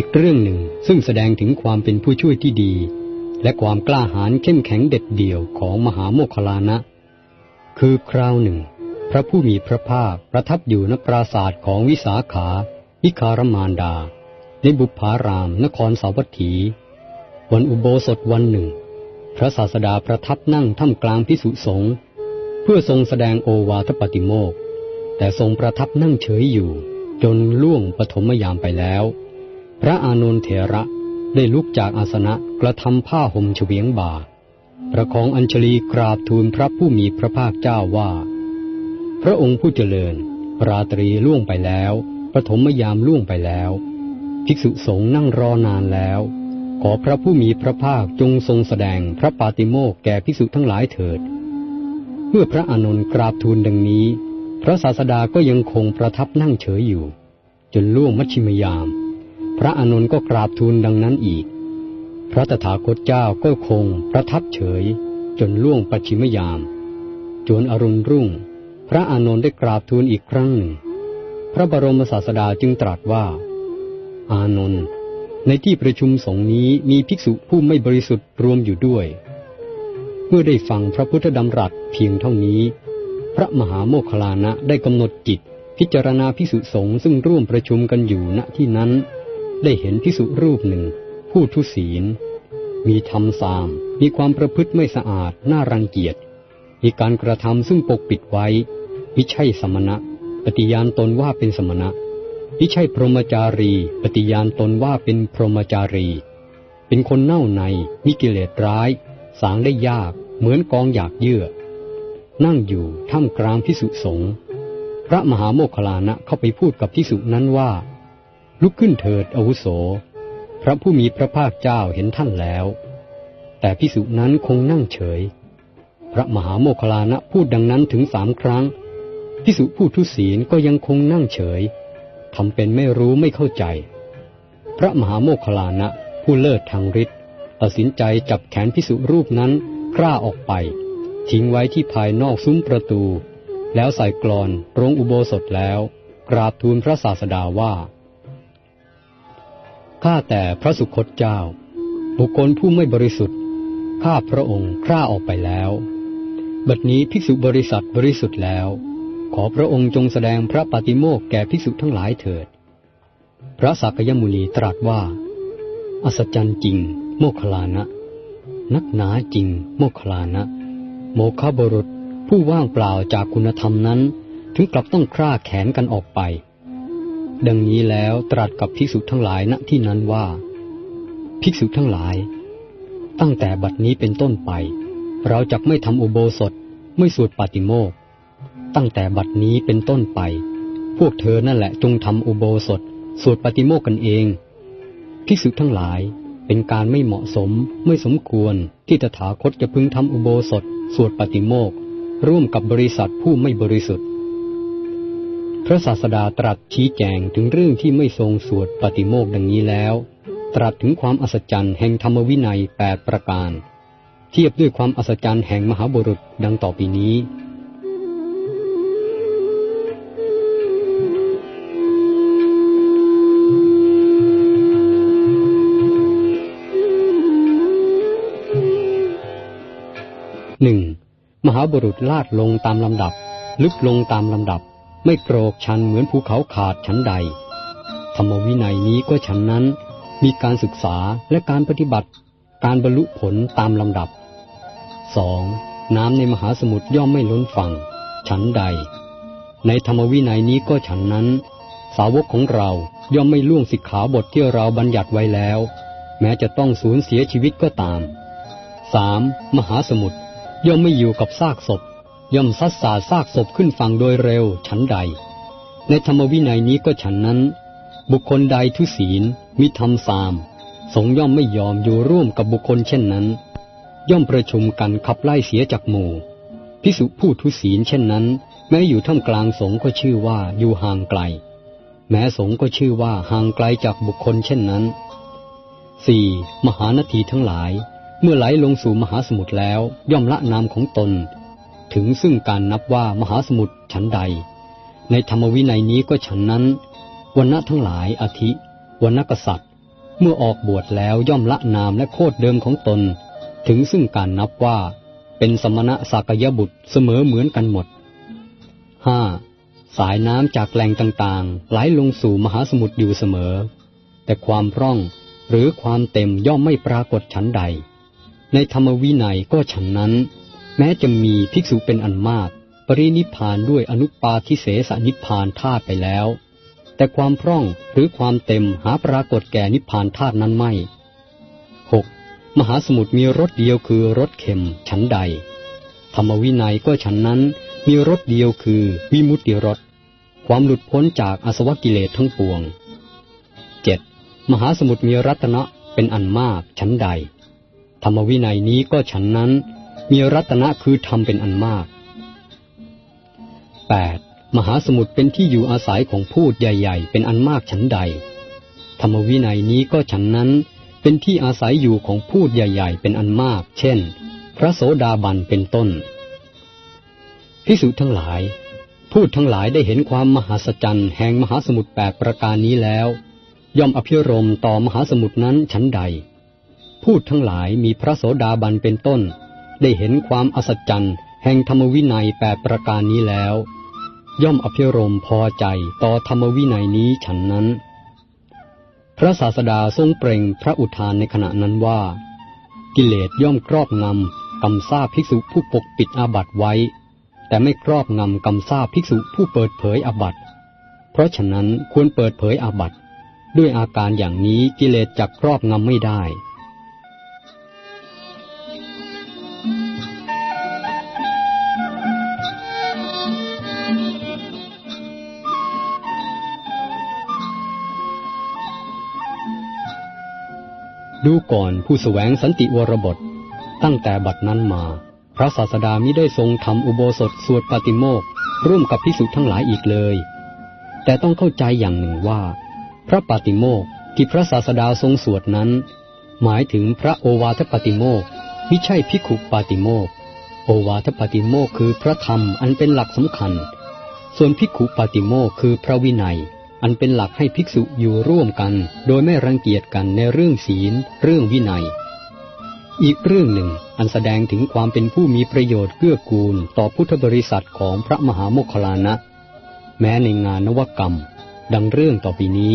อีกเรื่องหนึ่งซึ่งแสดงถึงความเป็นผู้ช่วยที่ดี และความกล้าหาญเข้มแข็งเด็ดเดี่ยวของมหาโมคลานะ คือคราวหนึ่ง พระผู้มีพระภาคประทับอยู่ณปราศาสตร์ของวิสาขาวิคารมานดา ในบุพาราม นครสาวัตถี วันอุโบสถวันหนึ่ง พระศาสดาประทับนั่งท่ามกลางพิสุสงฆ์เพื่อทรงแสดงโอวาทปฏิโมกแต่ทรงประทับนั่งเฉยอยู่ จนล่วงปฐมยามไปแล้ว พระอานนทเถระได้ลุกจากอาสนะกระทำผ้าห่มเฉวียงบ่า ประคองอัญชลีกราบทูลพระผู้มีพระภาคเจ้าว่า พระองค์ผู้เจริญ ราตรีล่วงไปแล้ว ปฐมยามล่วงไปแล้ว ภิกษุสงฆ์นั่งรอนานแล้ว ขอพระผู้มีพระภาคจงทรงแสดงพระปาติโมกแก่ภิกษุทั้งหลายเถิด เมื่อพระอานนท์กราบทูลดังนี้ พระศาสดาก็ยังคงประทับนั่งเฉยอยู่ จนล่วงมัชชิมยาม พระอานนท์ก็กราบทูลดังนั้นอีก พระตถาคตเจ้าก็คงประทับเฉย จนล่วงปัจฉิมยาม จนอรุณรุ่ง พระอานนท์ได้กราบทูลอีกครั้งหนึ่ง พระบรมศาสดาจึงตรัสว่า อานนท์ในที่ประชุมสงฆ์นี้มีภิกษุผู้ไม่บริสุทธิ์รวมอยู่ด้วย เมื่อได้ฟังพระพุทธดำรัสเพียงเท่านี้ พระมหาโมคลานะได้กำหนดจิต พิจารณาภิกษุสงฆ์ซึ่งร่วมประชุมกันอยู่ณที่นั้น ได้เห็นภิกษุรูปหนึ่ง ผู้ทุศีล มีธรรมสาม มีความประพฤติไม่สะอาด น่ารังเกียจ มีการกระทำซึ่งปกปิดไว้มิใช่สมณะ ปฏิญาณตนว่าเป็นสมณะมิใช่พรหมจารี ปฏิญาณตนว่าเป็นพรหมจารี เป็นคนเน่าใน มีกิเลสร้าย สางได้ยาก เหมือนกองอยากเยื่อ นั่งอยู่ท่ามกลางพิสุสงฆ์พระมหาโมคคลานะเข้าไปพูดกับพิสุนั้นว่า ลุกขึ้นเถิดอาวุโส พระผู้มีพระภาคเจ้าเห็นท่านแล้ว แต่พิสุนั้นคงนั่งเฉย พระมหาโมคลานะพูดดังนั้นถึงสามครั้งพิสุผู้ทุศีลก็ยังคงนั่งเฉยทำเป็นไม่รู้ไม่เข้าใจ พระมหาโมคคลานะผู้เลิศทางฤทธิ์ตัดสินใจจับแขนพิสุรูปนั้นกล้าออกไป ทิ้งไว้ที่ภายนอกซุ้มประตู แล้วใส่กรอนโรงอุโบสถแล้ว กราบทูลพระศาสดาว่า ข้าแต่พระสุคตเจ้า บุคคลผู้ไม่บริสุทธิ์ ข้าพระองค์กล้าออกไปแล้ว บัดนี้ภิกษุบริษัทบริสุทธิ์แล้ว ขอพระองค์จงแสดงพระปฏิโมกแก่ภิกษุทั้งหลายเถิด พระสักยมุนีตรัสว่า อัศจรรย์จริง โมคลานะ นักหนาจริง โมคลานะ โมฆะบรุษผู้ว่างเปล่าจากคุณธรรมนั้น ถึงกลับต้องคร่าแขนกันออกไป ดังนี้แล้วตรัสกับภิกษุทั้งหลายณที่นั้นว่า ภิกษุทั้งหลาย ตั้งแต่บัดนี้เป็นต้นไป เราจะไม่ทำอุโบสถไม่สวดปาติโมกตั้งแต่บัดนี้เป็นต้นไป พวกเธอนั่นแหละจงทำอุโบสถสวดปฏิโมกกันเอง ภิกษุทั้งหลายเป็นการไม่เหมาะสมไม่สมควรที่ตถาคตจะพึงทำอุโบสถสวดปฏิโมกร่วมกับบริษัทผู้ไม่บริสุทธิ์ พระศาสดาตรัสชี้แจงถึงเรื่องที่ไม่ทรงสวดปฏิโมกดังนี้แล้ว ตรัสถึงความอัศจรรย์แห่งธรรมวินัยแปดประการ เทียบด้วยความอัศจรรย์แห่งมหาบุรุษดังต่อไปนี้หนึ่งมหาบุรุษลาดลงตามลำดับ ลึกลงตามลำดับ ไม่โกรกชันเหมือนภูเขาขาดชั้นใด ธรรมวินัยนี้ก็ฉันนั้น มีการศึกษาและการปฏิบัติ การบรรลุผลตามลำดับ 2. น้ำในมหาสมุทรย่อมไม่ล้นฝั่งฉันใด ในธรรมวินัยนี้ก็ฉันนั้น สาวกของเราย่อมไม่ล่วงสิกขาบทที่เราบัญญัติไว้แล้ว แม้จะต้องสูญเสียชีวิตก็ตาม 3. มหาสมุทรย่อมไม่อยู่กับซากศพ ย่อมซัดสาซากศพขึ้นฝั่งโดยเร็วฉันใด ในธรรมวินัยนี้ก็ฉันนั้น บุคคลใดทุศีล มิธรรมสาม สงย่อมไม่ยอมอยู่ร่วมกับบุคคลเช่นนั้น ย่อมประชุมกันขับไล่เสียจากหมู่พิสุผู้ทุศีลเช่นนั้น แม้อยู่ท่ามกลางสงก็ชื่อว่าอยู่ห่างไกล แม้สงก็ชื่อว่าห่างไกลจากบุคคลเช่นนั้น 4. มหานทีทั้งหลาย เมื่อไหลลงสู่มหาสมุทรแล้ว ย่อมละนามของตน ถึงซึ่งการนับว่ามหาสมุทรฉันใด ในธรรมวินัยนี้ก็ฉันนั้นวันณะทั้งหลายอาทิวันณกษัตริย์ เมื่อออกบวชแล้วย่อมละนามและโคดเดิมของตน ถึงซึ่งการนับว่า เป็นสมณะสักยบุตรเสมอเหมือนกันหมด 5. สายน้ำจากแหล่งต่างๆ ไหลลงสู่มหาสมุทรอยู่เสมอ แต่ความร่องหรือความเต็มย่อมไม่ปรากฏฉันใด ในธรรมวินัยก็ฉันนั้น แม้จะมีภิกษุเป็นอันมาก ปรินิพานด้วยอนุปาทิเสสนิพานธาตุไปแล้ว แต่ความพร่องหรือความเต็มหาปรากฏแก่นิพานธาตุนั้นไม่ 6. มหาสมุทรมีรสเดียวคือรสเค็มฉันใด ธรรมวินัยก็ฉันนั้นมีรสเดียวคือวิมุตติรสความหลุดพ้นจากอสวกิเลสทั้งปวง 7. มหาสมุทรมีรัตนะเป็นอันมากชั้นใด ธรรมวินัยนี้ก็ฉันนั้น มีรัตนะคือธรรมเป็นอันมาก 8. มหาสมุทรเป็นที่อยู่อาศัยของพูดใหญ่ ๆ เป็นอันมากฉันใด ธรรมวินัยนี้ก็ฉันนั้นเป็นที่อาศัยอยู่ของพูดใหญ่ ๆ เป็นอันมาก เช่น พระโสดาบันเป็นต้นพิสุทั้งหลาย พูดทั้งหลายได้เห็นความมหัศจรรย์แห่งมหาสมุทรแปดประการนี้แล้ว ย่อมอภิรมต่อมหาสมุทรนั้นชั้นใด พูดทั้งหลายมีพระโสดาบันเป็นต้น ได้เห็นความอัศจรรย์แห่งธรรมวินัยแปดประการนี้แล้ว ย่อมอภิรมพอใจต่อธรรมวินัยนี้ฉันนั้น พระศาสดาทรงเปล่งพระอุทานในขณะนั้นว่า กิเลสย่อมครอบงำกำซาภิกษุผู้ปกปิดอาบัติไว้ แต่ไม่ครอบงำกำซาภิกษุผู้เปิดเผยอาบัติ เพราะฉะนั้นควรเปิดเผยอาบัติด้วยอาการอย่างนี้กิเลสจักครอบงำไม่ได้ ดูก่อนผู้สแสวงสันติวรบท ตั้งแต่บัดนั้นมา พระศาสดามิได้ทรงทำอุโบสถสวดปฏิโมกร่วมกับพิสุทั้งหลายอีกเลย แต่ต้องเข้าใจอย่างหนึ่งว่า พระปฏิโมกที่พระศาสดาทรงสวดนั้น หมายถึงพระโอวาทปฏิโมกไม่ใช่พิขุปฏิโมกโอวาทปฏิโมกคือพระธรรมอันเป็นหลักสำคัญ ส่วนพิขุปฏิโมกคือพระวินัย อันเป็นหลักให้ภิกษุอยู่ร่วมกัน โดยไม่รังเกียจกันในเรื่องศีล เรื่องวินัย อีกเรื่องหนึ่งอันแสดงถึงความเป็นผู้มีประโยชน์เกื้อกูล ต่อพุทธบริษัทของพระมหาโมคคลานะ แม้ในงานนวกรรม ดังเรื่องต่อไปนี้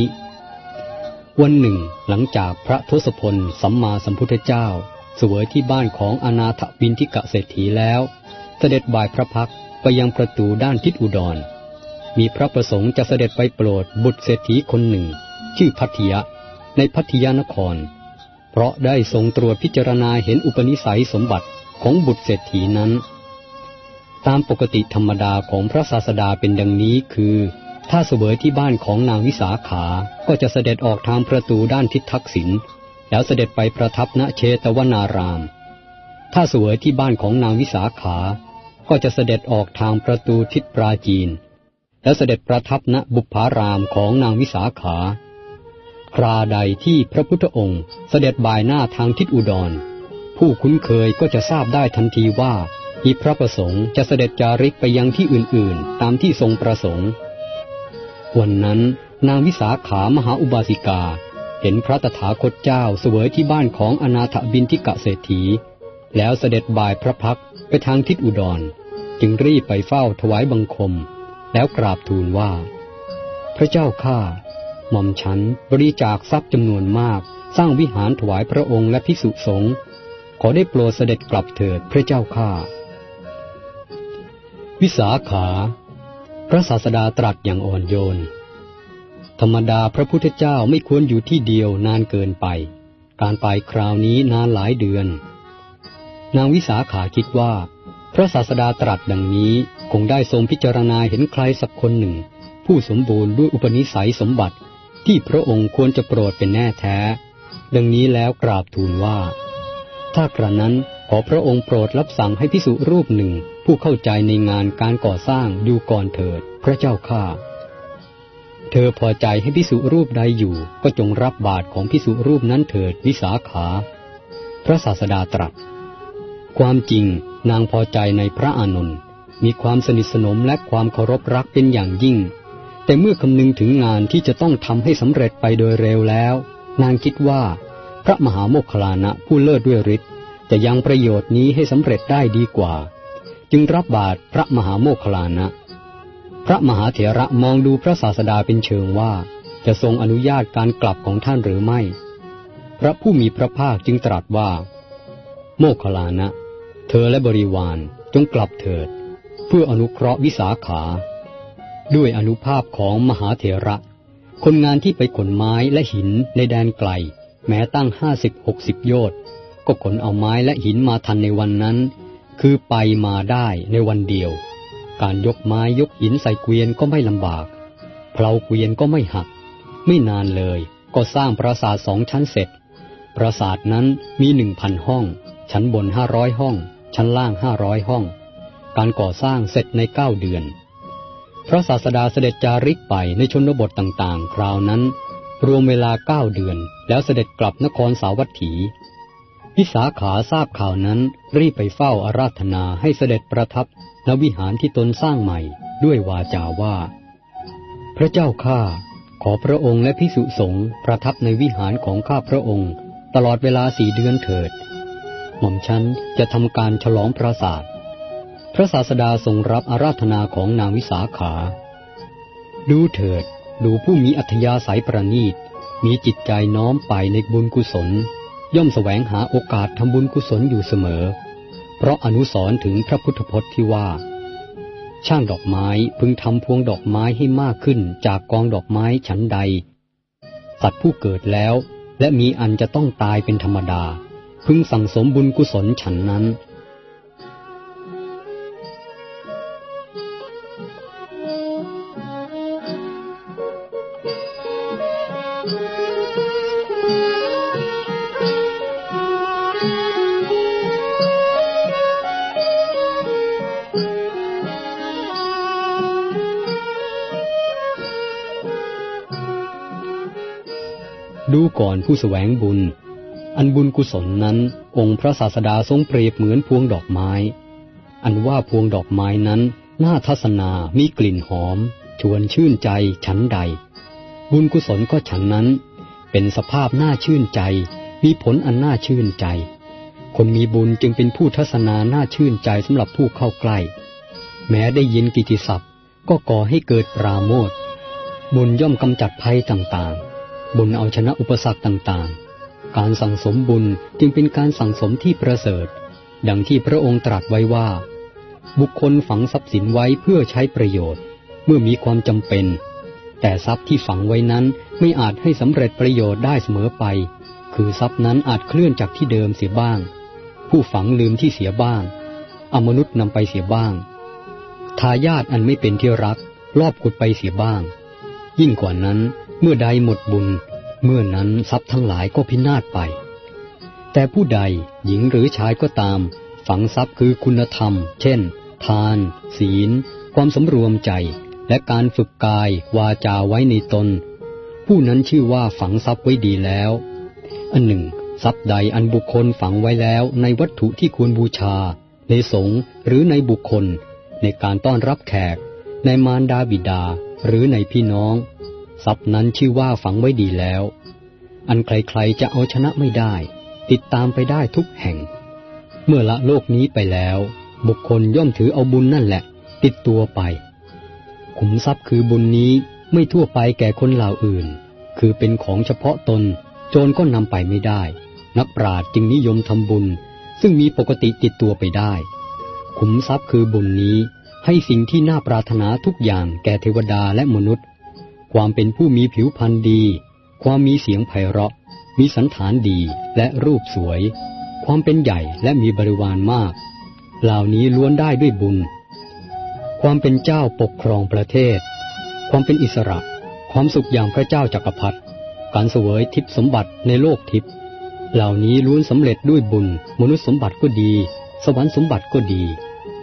วันหนึ่ง หลังจากพระทศพลสัมมาสัมพุทธเจ้าสวยที่บ้านของอนาถบินทิกะเศรษฐีแล้ว เสด็จบ่ายพระพักไปยังประตูด้านทิศอุดร มีพระประสงค์จะเสด็จไปโปรดบุตรเศรษฐีคนหนึ่ง ชื่อพัทยะ ในพัทยานคร เพราะได้ทรงตรวจพิจารณาเห็นอุปนิสัยสมบัติของบุตรเศรษฐีนั้น ตามปกติธรรมดาของพระศาสดาเป็นดังนี้คือ ถ้าเสวยที่บ้านของนางวิสาขา ก็จะเสด็จออกทางประตูด้านทิศทักษิณแล้วเสด็จไปประทับณเชตวนาราม ถ้าเสวยที่บ้านของนางวิสาขา ก็จะเสด็จออกทางประตูทิศปราจีน แล้วเสด็จประทับณบุพารามของนางวิสาขา คราใดที่พระพุทธองค์เสด็จบ่ายหน้าทางทิศอุดร ผู้คุ้นเคยก็จะทราบได้ทันทีว่ามีพระประสงค์จะเสด็จจาริกไปยังที่อื่นๆ ตามที่ทรงประสงค์ วันนั้นนางวิสาขามหาอุบาสิกา เห็นพระตถาคตเจ้าเสวยที่บ้านของอนาถบินทิกะเศรษฐี แล้วเสด็จบ่ายพระพักไปทางทิศอุดร จึงรีบไปเฝ้าถวายบังคม แล้วกราบทูลว่า พระเจ้าข้าหม่อมฉันบริจาคทรัพย์จำนวนมาก สร้างวิหารถวายพระองค์และภิกษุสงฆ์ขอได้โปรดเสด็จกลับเถิดพระเจ้าข้าวิสาขา พระศาสดาตรัสอย่างอ่อนโยน ธรรมดาพระพุทธเจ้าไม่ควรอยู่ที่เดียวนานเกินไป การไปคราวนี้นานหลายเดือน นางวิสาขาคิดว่า พระศาสดาตรัสดังนี้คงได้ทรงพิจารณาเห็นใครสักคนหนึ่ง ผู้สมบูรณ์ด้วยอุปนิสัยสมบัติที่พระองค์ควรจะโปรดเป็นแน่แท้ ดังนี้แล้วกราบทูลว่า ถ้ากระนั้นขอพระองค์โปรดรับสั่งให้พิสุรูปหนึ่ง ผู้เข้าใจในงานการก่อสร้างอยู่ก่อนเถิด พระเจ้าข้าเธอพอใจให้พิสุรูปใดอยู่ ก็จงรับบาตรของพิสุรูปนั้นเถิดวิสาขา พระศาสดาตรัส ความจริง นางพอใจในพระอานนท์มีความสนิทสนมและความเคารพรักเป็นอย่างยิ่ง แต่เมื่อคำนึงถึงงานที่จะต้องทำให้สำเร็จไปโดยเร็วแล้ว นางคิดว่า พระมหาโมคคลานะผู้เลิศด้วยฤทธิ์จะยังประโยชน์นี้ให้สำเร็จได้ดีกว่า จึงรับบาตรพระมหาโมคคลานะ พระมหาเถระมองดูพระศาสดาเป็นเชิงว่า จะทรงอนุญาตการกลับของท่านหรือไม่ พระผู้มีพระภาคจึงตรัสว่า โมคคลานะ อและบริวารจงกลับเถิด เพื่ออนุเคราะห์วิสาขา ด้วยอนุภาพของมหาเถระ คนงานที่ไปขนไม้และหินในแดนไกล แม้ตั้งห้าสิบหกสิบโยชน์ก็ขนเอาไม้และหินมาทันในวันนั้น คือไปมาได้ในวันเดียว การยกไม้ยกหินใส่เกวียนก็ไม่ลำบากเพลาเกวียนก็ไม่หัก ไม่นานเลยก็สร้างปราสาทสองชั้นเสร็จ ปราสาทนั้นมีหนึ่งพันห้อง ชั้นบนห้าร้อยห้อง ชั้นล่างห้าร้อยห้อง การก่อสร้างเสร็จในเก้าเดือน พระศาสดาเสด็จจาริกไปในชนบทต่างๆ คราวนั้น รวมเวลาเก้าเดือน แล้วเสด็จกลับนครสาวัตถีวิสาขาทราบข่าวนั้นรีบไปเฝ้าอาราธนาให้เสด็จประทับณวิหารที่ตนสร้างใหม่ด้วยวาจาว่า พระเจ้าข้าขอพระองค์และพิสุสงฆ์ประทับในวิหารของข้าพระองค์ ตลอดเวลาสี่เดือนเถิด ม่อมฉันจะทำการฉลองปราสาท พระศาสดาทรงรับอาราธนาของนางวิสาขา ดูเถิด ดูผู้มีอัธยาศัยประณีต มีจิตใจน้อมไปในบุญกุศล ย่อมแสวงหาโอกาสทำบุญกุศลอยู่เสมอ เพราะอนุสรถึงพระพุทธพจน์ที่ว่า ช่างดอกไม้พึงทำพวงดอกไม้ให้มากขึ้นจากกองดอกไม้ชั้นใด สัตว์ผู้เกิดแล้วและมีอันจะต้องตายเป็นธรรมดา พึงสั่งสมบุญกุศลฉันนั้น ดูก่อนผู้สแสวงบุญ อันบุญกุศลนั้น องค์พระศาสดาทรงเปรียบเหมือนพวงดอกไม้ อันว่าพวงดอกไม้นั้นน่าทัศนามีกลิ่นหอม ชวนชื่นใจชั้นใด บุญกุศลก็ฉันนั้น เป็นสภาพน่าชื่นใจ มีผลอันน่าชื่นใจ คนมีบุญจึงเป็นผู้ทัศนาน่าชื่นใจสำหรับผู้เข้าใกล้ แม้ได้ยินกิติศัพท์ ก็ก่อให้เกิดปราโมทบุญย่อมกำจัดภัยต่างๆ บุญเอาชนะอุปสรรคต่างๆ การสั่งสมบุญจึงเป็นการสั่งสมที่ประเสริฐ ดังที่พระองค์ตรัสไว้ว่า บุคคลฝังทรัพย์สินไว้เพื่อใช้ประโยชน์ เมื่อมีความจำเป็น แต่ทรัพย์ที่ฝังไว้นั้นไม่อาจให้สำเร็จประโยชน์ได้เสมอไป คือทรัพย์นั้นอาจเคลื่อนจากที่เดิมเสียบ้าง ผู้ฝังลืมที่เสียบ้าง อมนุษย์นำไปเสียบ้าง ทายาทอันไม่เป็นที่รักรอบกุดไปเสียบ้าง ยิ่งกว่านั้นเมื่อใดหมดบุญ เมื่อนั้นทรัพย์ทั้งหลายก็พินาศไป แต่ผู้ใดหญิงหรือชายก็ตาม ฝังทรัพย์คือคุณธรรม เช่น ทาน ศีล ความสำรวมใจ และการฝึกกายวาจาไว้ในตน ผู้นั้นชื่อว่าฝังทรัพย์ไว้ดีแล้ว อันหนึ่ง ทรัพย์ใดอันบุคคลฝังไว้แล้วในวัตถุที่ควรบูชา ในสงฆ์หรือในบุคคล ในการต้อนรับแขก ในมารดาบิดาหรือในพี่น้อง ทรัพย์นั้นชื่อว่าฝังไว้ดีแล้ว อันใครๆจะเอาชนะไม่ได้ ติดตามไปได้ทุกแห่ง เมื่อละโลกนี้ไปแล้ว บุคคลย่อมถือเอาบุญนั่นแหละ ติดตัวไป ขุมทรัพย์คือบุญนี้ไม่ทั่วไปแก่คนเหล่าอื่น คือเป็นของเฉพาะตน โจรก็นำไปไม่ได้ นักปราชญ์จึงนิยมทำบุญ ซึ่งมีปกติติดตัวไปได้ ขุมทรัพย์คือบุญนี้ให้สิ่งที่น่าปรารถนาทุกอย่างแก่เทวดาและมนุษย์ ความเป็นผู้มีผิวพรรณดี ความมีเสียงไพเราะ มีสันฐานดีและรูปสวย ความเป็นใหญ่และมีบริวารมาก เหล่านี้ล้วนได้ด้วยบุญ ความเป็นเจ้าปกครองประเทศ ความเป็นอิสระ ความสุขอย่างพระเจ้าจักรพรรดิการเสวยทิพสมบัติในโลกทิพเหล่านี้ล้วนสำเร็จด้วยบุญ มนุษย์สมบัติก็ดี สวรรค์สมบัติก็ดี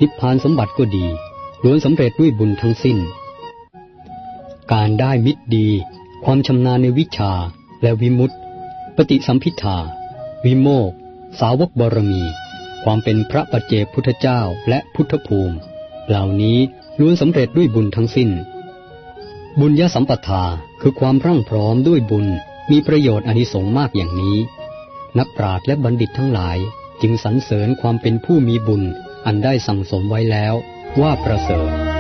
นิพพานสมบัติก็ดีล้วนสำเร็จด้วยบุญทั้งสิ้น การได้มิตรดี ความชำนาญในวิชาและวิมุตติ ปฏิสัมพิทาวิโมก สาวกบรมี ความเป็นพระปัจเจกพุทธเจ้าและพุทธภูมิ เหล่านี้ล้วนสำเร็จด้วยบุญทั้งสิ้น บุญยสัมปทาคือความร่างพร้อมด้วยบุญมีประโยชน์อนิสงส์มากอย่างนี้ นักปราชญ์และบัณฑิตทั้งหลายจึงสรรเสริญความเป็นผู้มีบุญอันได้สั่งสมไว้แล้วว่าประเสริฐ